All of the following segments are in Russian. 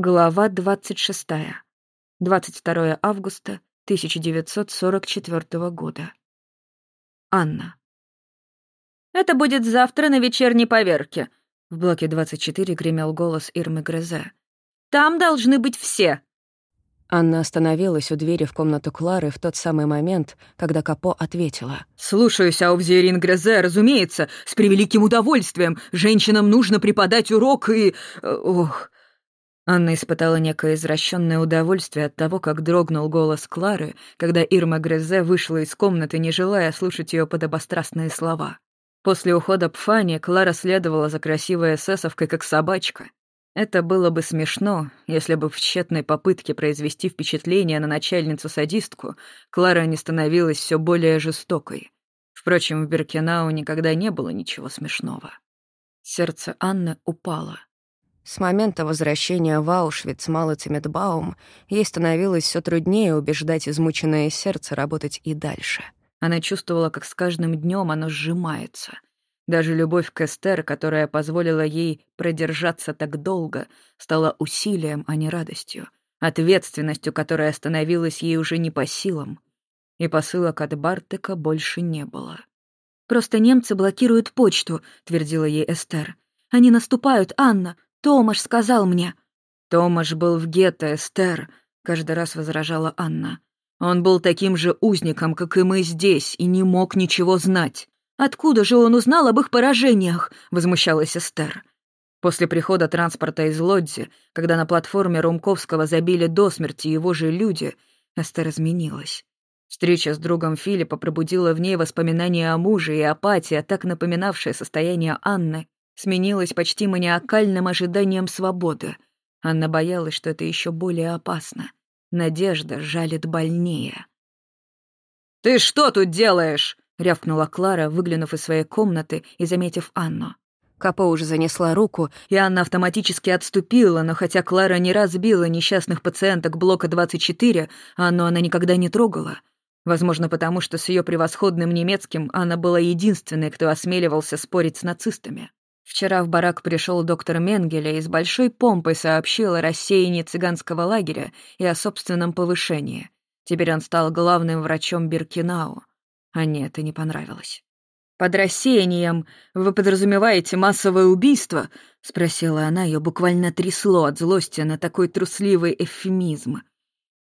Глава 26. 22 августа 1944 года. Анна. «Это будет завтра на вечерней поверке», — в блоке 24 гремел голос Ирмы Грезе. «Там должны быть все». Анна остановилась у двери в комнату Клары в тот самый момент, когда Капо ответила. «Слушаюсь, Аувзиерин Грезе, разумеется, с превеликим удовольствием. Женщинам нужно преподать урок и... Э, ох...» Анна испытала некое извращенное удовольствие от того, как дрогнул голос Клары, когда Ирма Грезе вышла из комнаты, не желая слушать ее подобострастные слова. После ухода Пфани Клара следовала за красивой эсэсовкой, как собачка. Это было бы смешно, если бы в тщетной попытке произвести впечатление на начальницу-садистку Клара не становилась все более жестокой. Впрочем, в Беркинау никогда не было ничего смешного. Сердце Анны упало. С момента возвращения в Аушвиц Малоцеметбаум ей становилось все труднее убеждать измученное сердце работать и дальше. Она чувствовала, как с каждым днем оно сжимается. Даже любовь к Эстер, которая позволила ей продержаться так долго, стала усилием, а не радостью, ответственностью, которая становилась ей уже не по силам. И посылок от Бартека больше не было. «Просто немцы блокируют почту», — твердила ей Эстер. «Они наступают, Анна. Томаш сказал мне». «Томаш был в гетто, Эстер», — каждый раз возражала Анна. «Он был таким же узником, как и мы здесь, и не мог ничего знать». «Откуда же он узнал об их поражениях?» — возмущалась Эстер. После прихода транспорта из Лодзи, когда на платформе Румковского забили до смерти его же люди, Эстер изменилась. Встреча с другом Филиппа пробудила в ней воспоминания о муже, и апатия, так напоминавшая состояние Анны, сменилась почти маниакальным ожиданием свободы. Анна боялась, что это еще более опасно. Надежда жалит больнее. «Ты что тут делаешь?» — рявкнула Клара, выглянув из своей комнаты и заметив Анну. Капо уже занесла руку, и Анна автоматически отступила, но хотя Клара не раз била несчастных пациенток блока 24, Анну она никогда не трогала. Возможно, потому что с ее превосходным немецким Анна была единственной, кто осмеливался спорить с нацистами. Вчера в барак пришел доктор Менгеле и с большой помпой сообщил о рассеянии цыганского лагеря и о собственном повышении. Теперь он стал главным врачом Биркинау. Анне это не понравилось. «Под рассеянием вы подразумеваете массовое убийство?» — спросила она, ее буквально трясло от злости на такой трусливый эвфемизм.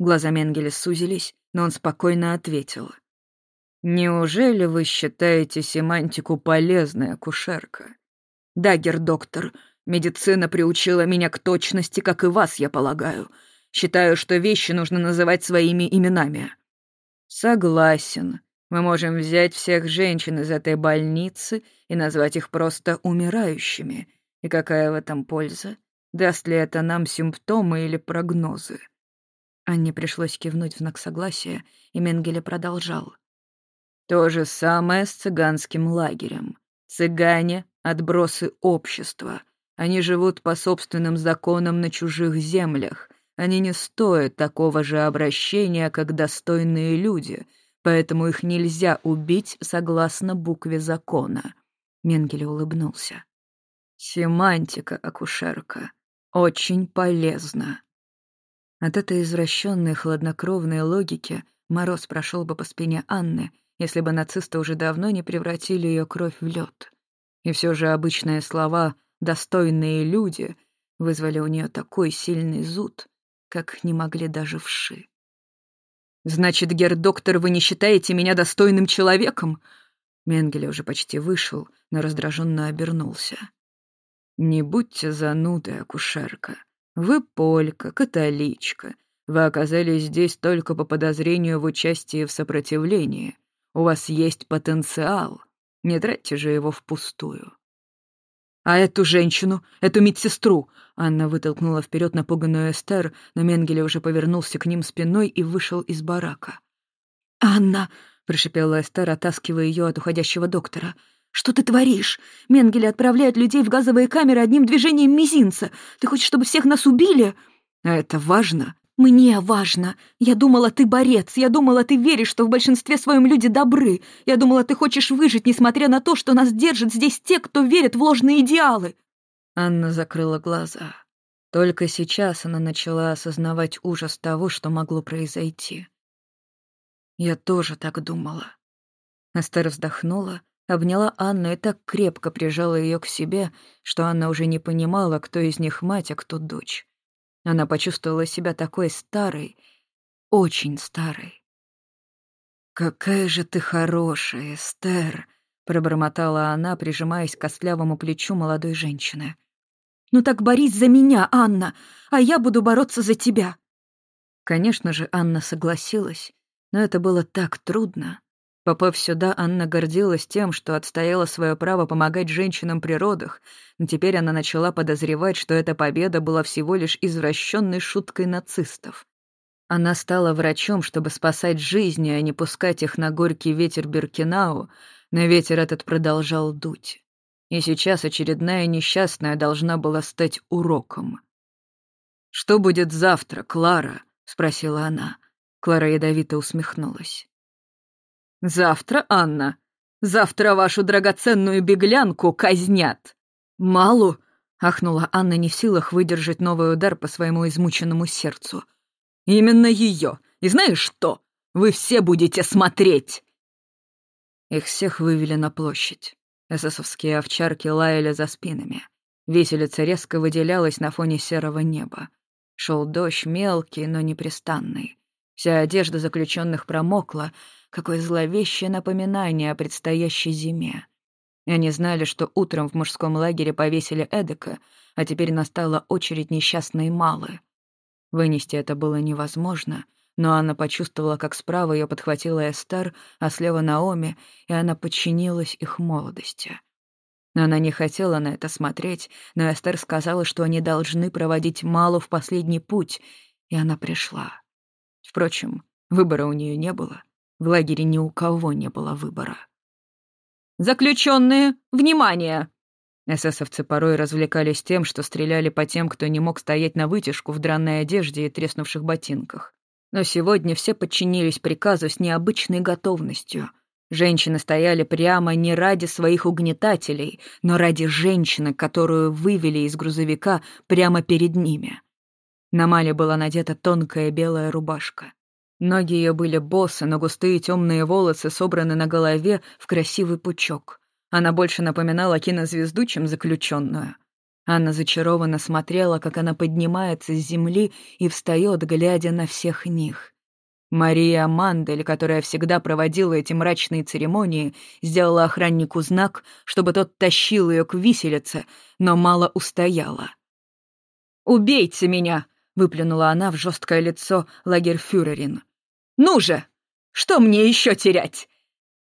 Глаза Менгеля сузились, но он спокойно ответил. «Неужели вы считаете семантику полезной, акушерка? Да, гердоктор, медицина приучила меня к точности, как и вас, я полагаю. Считаю, что вещи нужно называть своими именами. Согласен. Мы можем взять всех женщин из этой больницы и назвать их просто умирающими. И какая в этом польза? Даст ли это нам симптомы или прогнозы? Анне пришлось кивнуть в знак согласия, и Менгеле продолжал. То же самое с цыганским лагерем. Цыгане отбросы общества. Они живут по собственным законам на чужих землях. Они не стоят такого же обращения, как достойные люди, поэтому их нельзя убить согласно букве закона. Менгеле улыбнулся. Семантика, акушерка, очень полезна. От этой извращенной хладнокровной логики мороз прошел бы по спине Анны, если бы нацисты уже давно не превратили ее кровь в лед. И все же обычные слова «достойные люди» вызвали у нее такой сильный зуд, как не могли даже вши. «Значит, герр-доктор, вы не считаете меня достойным человеком?» Менгеле уже почти вышел, но раздраженно обернулся. «Не будьте занудой, акушерка. Вы полька, католичка. Вы оказались здесь только по подозрению в участии в сопротивлении. У вас есть потенциал. Не тратьте же его впустую. «А эту женщину, эту медсестру!» Анна вытолкнула вперед напуганную Эстер, но Менгеле уже повернулся к ним спиной и вышел из барака. «Анна!» — прошипела Эстер, оттаскивая ее от уходящего доктора. «Что ты творишь? Менгеле отправляет людей в газовые камеры одним движением мизинца. Ты хочешь, чтобы всех нас убили?» «А это важно?» «Мне важно. Я думала, ты борец. Я думала, ты веришь, что в большинстве своем люди добры. Я думала, ты хочешь выжить, несмотря на то, что нас держат здесь те, кто верит в ложные идеалы». Анна закрыла глаза. Только сейчас она начала осознавать ужас того, что могло произойти. Я тоже так думала. Эстер вздохнула, обняла Анну и так крепко прижала ее к себе, что Анна уже не понимала, кто из них мать, а кто дочь. Она почувствовала себя такой старой, очень старой. «Какая же ты хорошая, Эстер!» — пробормотала она, прижимаясь к костлявому плечу молодой женщины. «Ну так борись за меня, Анна, а я буду бороться за тебя». Конечно же, Анна согласилась, но это было так трудно. Попав сюда, Анна гордилась тем, что отстояла свое право помогать женщинам при родах, но теперь она начала подозревать, что эта победа была всего лишь извращенной шуткой нацистов. Она стала врачом, чтобы спасать жизни, а не пускать их на горький ветер Беркинау, но ветер этот продолжал дуть. И сейчас очередная несчастная должна была стать уроком. «Что будет завтра, Клара?» — спросила она. Клара ядовито усмехнулась. «Завтра, Анна? Завтра вашу драгоценную беглянку казнят!» «Малу?» — ахнула Анна не в силах выдержать новый удар по своему измученному сердцу — Именно ее. И знаешь что? Вы все будете смотреть!» Их всех вывели на площадь. Эсэсовские овчарки лаяли за спинами. Виселица резко выделялась на фоне серого неба. Шел дождь мелкий, но непрестанный. Вся одежда заключенных промокла. Какое зловещее напоминание о предстоящей зиме. Они знали, что утром в мужском лагере повесили Эдека, а теперь настала очередь несчастной Малы. Вынести это было невозможно, но Анна почувствовала, как справа ее подхватила Эстер, а слева Наоми, и она подчинилась их молодости. Она не хотела на это смотреть, но Эстер сказала, что они должны проводить Малу в последний путь, и она пришла. Впрочем, выбора у нее не было. В лагере ни у кого не было выбора. «Заключенные, внимание!» Эсэсовцы порой развлекались тем, что стреляли по тем, кто не мог стоять на вытяжку в дранной одежде и треснувших ботинках. Но сегодня все подчинились приказу с необычной готовностью. Женщины стояли прямо не ради своих угнетателей, но ради женщины, которую вывели из грузовика прямо перед ними. На Мале была надета тонкая белая рубашка. Ноги ее были босы, но густые темные волосы собраны на голове в красивый пучок. Она больше напоминала кинозвезду, чем заключенную. Анна зачарованно смотрела, как она поднимается с земли и встает, глядя на всех них. Мария Мандель, которая всегда проводила эти мрачные церемонии, сделала охраннику знак, чтобы тот тащил ее к виселице, но мало устояла. «Убейте меня!» — выплюнула она в жесткое лицо лагерфюрерин. «Ну же! Что мне еще терять?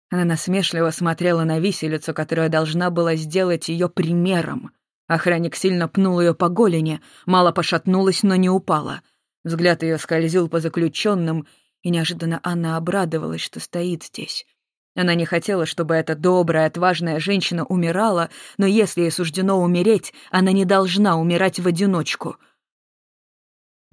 Она насмешливо смотрела на виселицу, которая должна была сделать ее примером. Охранник сильно пнул ее по голени, мало пошатнулась, но не упала. Взгляд ее скользил по заключенным, и неожиданно Анна обрадовалась, что стоит здесь. Она не хотела, чтобы эта добрая, отважная женщина умирала, но если ей суждено умереть, она не должна умирать в одиночку.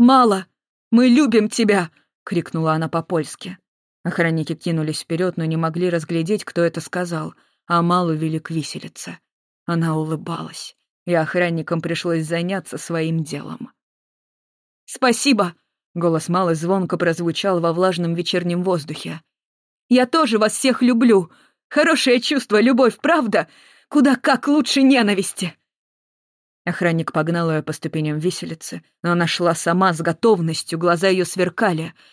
«Мало! Мы любим тебя!» — крикнула она по-польски. Охранники кинулись вперед, но не могли разглядеть, кто это сказал, а Малу вели к виселице. Она улыбалась, и охранникам пришлось заняться своим делом. «Спасибо!» — голос Малы звонко прозвучал во влажном вечернем воздухе. «Я тоже вас всех люблю! Хорошее чувство, любовь, правда? Куда как лучше ненависти!» Охранник погнал ее по ступеням виселицы, но она шла сама с готовностью, глаза ее сверкали —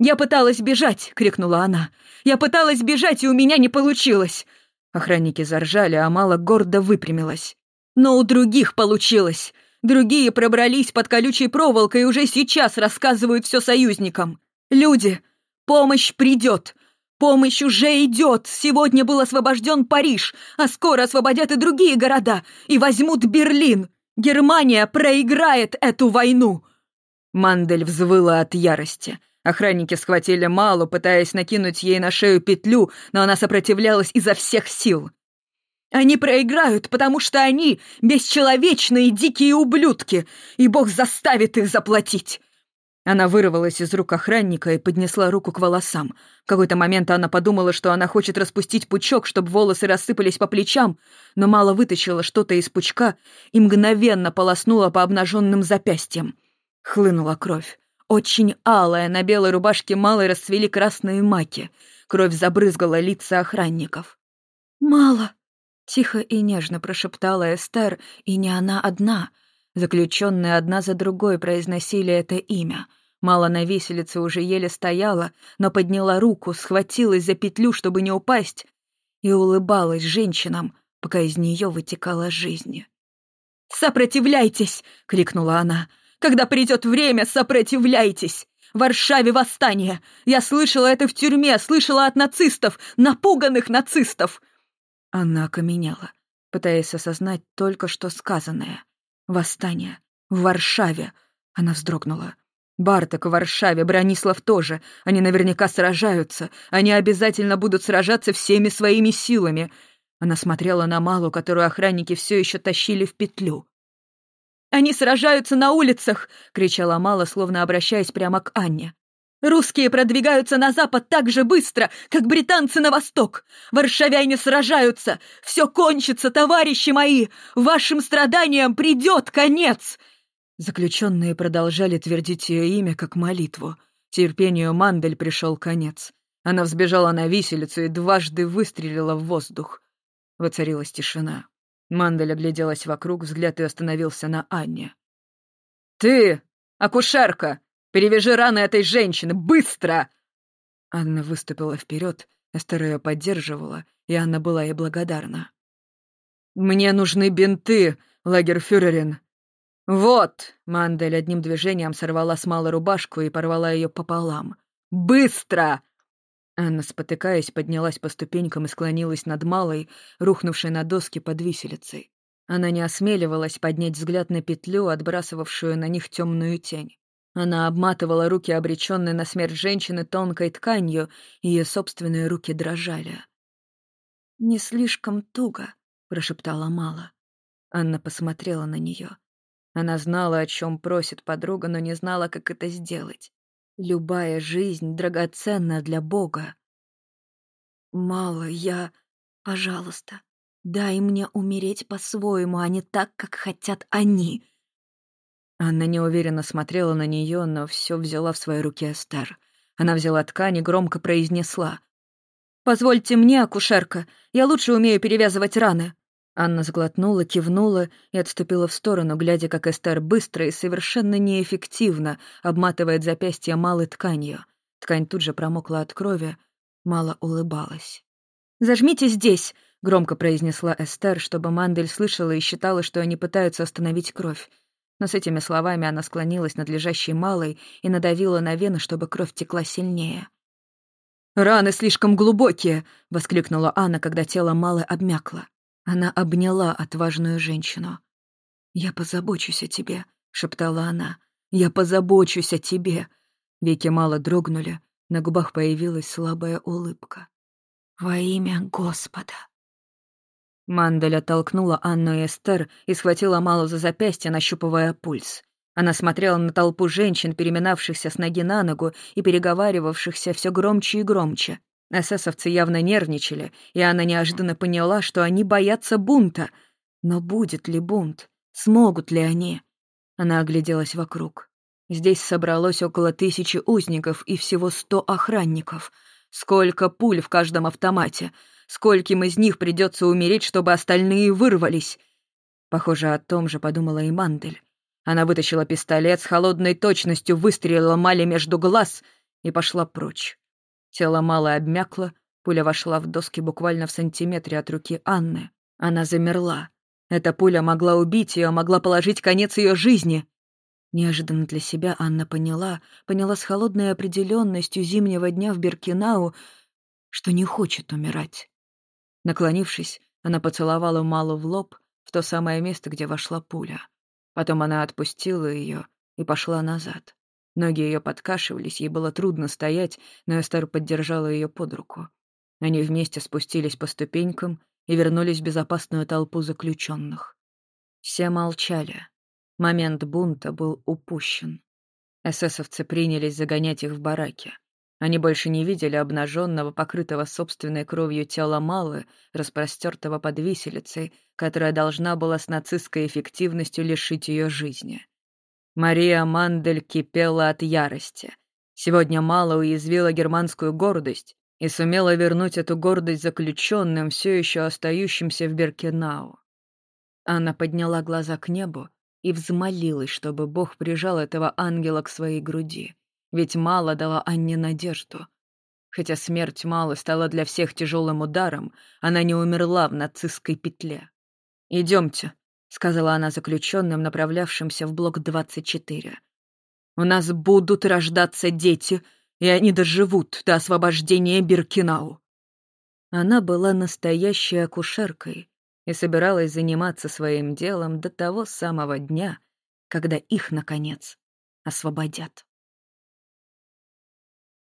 «Я пыталась бежать!» — крикнула она. «Я пыталась бежать, и у меня не получилось!» Охранники заржали, а Мала гордо выпрямилась. «Но у других получилось! Другие пробрались под колючей проволокой и уже сейчас рассказывают все союзникам! Люди! Помощь придет! Помощь уже идет! Сегодня был освобожден Париж, а скоро освободят и другие города, и возьмут Берлин! Германия проиграет эту войну!» Мандель взвыла от ярости. Охранники схватили Малу, пытаясь накинуть ей на шею петлю, но она сопротивлялась изо всех сил. «Они проиграют, потому что они бесчеловечные дикие ублюдки, и Бог заставит их заплатить!» Она вырвалась из рук охранника и поднесла руку к волосам. В какой-то момент она подумала, что она хочет распустить пучок, чтобы волосы рассыпались по плечам, но мало вытащила что-то из пучка и мгновенно полоснула по обнаженным запястьям. Хлынула кровь. Очень алая, на белой рубашке малой расцвели красные маки. Кровь забрызгала лица охранников. «Мало!» — тихо и нежно прошептала Эстер, и не она одна. Заключенные одна за другой произносили это имя — Мало на виселице уже еле стояла, но подняла руку, схватилась за петлю, чтобы не упасть, и улыбалась женщинам, пока из нее вытекала жизнь. «Сопротивляйтесь!» — крикнула она. «Когда придет время, сопротивляйтесь! В Варшаве восстание! Я слышала это в тюрьме, слышала от нацистов, напуганных нацистов!» Она окаменела, пытаясь осознать только что сказанное. «Восстание! В Варшаве!» Она вздрогнула. Барток в Варшаве, Бронислав тоже. Они наверняка сражаются. Они обязательно будут сражаться всеми своими силами. Она смотрела на Малу, которую охранники все еще тащили в петлю. «Они сражаются на улицах!» — кричала Мала, словно обращаясь прямо к Анне. «Русские продвигаются на запад так же быстро, как британцы на восток! Варшавяне сражаются! Все кончится, товарищи мои! Вашим страданиям придет конец!» Заключенные продолжали твердить ее имя как молитву. Терпению Мандель пришел конец. Она взбежала на виселицу и дважды выстрелила в воздух. Воцарилась тишина. Мандель огляделась вокруг, взгляд и остановился на Анне. «Ты, акушерка, перевяжи раны этой женщины, быстро!» Анна выступила вперед, Эстер ее поддерживала, и Анна была ей благодарна. «Мне нужны бинты, лагерфюрерин», «Вот!» — Мандель одним движением сорвала с Малы рубашку и порвала ее пополам. «Быстро!» Анна, спотыкаясь, поднялась по ступенькам и склонилась над Малой, рухнувшей на доски под виселицей. Она не осмеливалась поднять взгляд на петлю, отбрасывавшую на них темную тень. Она обматывала руки обреченной на смерть женщины тонкой тканью, и ее собственные руки дрожали. «Не слишком туго», — прошептала Мала. Анна посмотрела на нее. Она знала, о чем просит подруга, но не знала, как это сделать. Любая жизнь драгоценна для Бога. «Мало я... Пожалуйста, дай мне умереть по-своему, а не так, как хотят они». Анна неуверенно смотрела на нее, но все взяла в свои руки Эстер. Она взяла ткань и громко произнесла. «Позвольте мне, акушерка, я лучше умею перевязывать раны». Анна сглотнула, кивнула и отступила в сторону, глядя, как Эстер быстро и совершенно неэффективно обматывает запястье малой тканью. Ткань тут же промокла от крови, мало улыбалась. «Зажмите здесь!» — громко произнесла Эстер, чтобы Мандель слышала и считала, что они пытаются остановить кровь. Но с этими словами она склонилась над лежащей малой и надавила на вены, чтобы кровь текла сильнее. «Раны слишком глубокие!» — воскликнула Анна, когда тело Малы обмякло. Она обняла отважную женщину. «Я позабочусь о тебе», — шептала она. «Я позабочусь о тебе». Веки мало дрогнули, на губах появилась слабая улыбка. «Во имя Господа». Мандель оттолкнула Анну и Эстер и схватила Малу за запястье, нащупывая пульс. Она смотрела на толпу женщин, переминавшихся с ноги на ногу и переговаривавшихся все громче и громче. Эсэсовцы явно нервничали, и она неожиданно поняла, что они боятся бунта. Но будет ли бунт? Смогут ли они? Она огляделась вокруг. Здесь собралось около тысячи узников и всего сто охранников. Сколько пуль в каждом автомате? Скольким из них придется умереть, чтобы остальные вырвались? Похоже, о том же подумала и Мандель. Она вытащила пистолет, с холодной точностью выстрелила Мали между глаз и пошла прочь. Тело мало обмякло, пуля вошла в доски буквально в сантиметре от руки Анны. Она замерла. Эта пуля могла убить ее, могла положить конец ее жизни. Неожиданно для себя Анна поняла, поняла с холодной определенностью зимнего дня в Беркинау, что не хочет умирать. Наклонившись, она поцеловала Малу в лоб, в то самое место, где вошла пуля. Потом она отпустила ее и пошла назад. Ноги ее подкашивались, ей было трудно стоять, но Эстер поддержала ее под руку. Они вместе спустились по ступенькам и вернулись в безопасную толпу заключенных. Все молчали. Момент бунта был упущен. Эсэсовцы принялись загонять их в бараки. Они больше не видели обнаженного, покрытого собственной кровью тела Малы, распростертого под виселицей, которая должна была с нацистской эффективностью лишить ее жизни. Мария Мандель кипела от ярости. Сегодня Мала уязвила германскую гордость и сумела вернуть эту гордость заключенным, все еще остающимся в Беркенау. Она подняла глаза к небу и взмолилась, чтобы Бог прижал этого ангела к своей груди. Ведь Мала дала Анне надежду. Хотя смерть Малы стала для всех тяжелым ударом, она не умерла в нацистской петле. «Идемте», — сказала она заключенным, направлявшимся в блок 24. «У нас будут рождаться дети, и они доживут до освобождения Биркинау». Она была настоящей акушеркой и собиралась заниматься своим делом до того самого дня, когда их, наконец, освободят.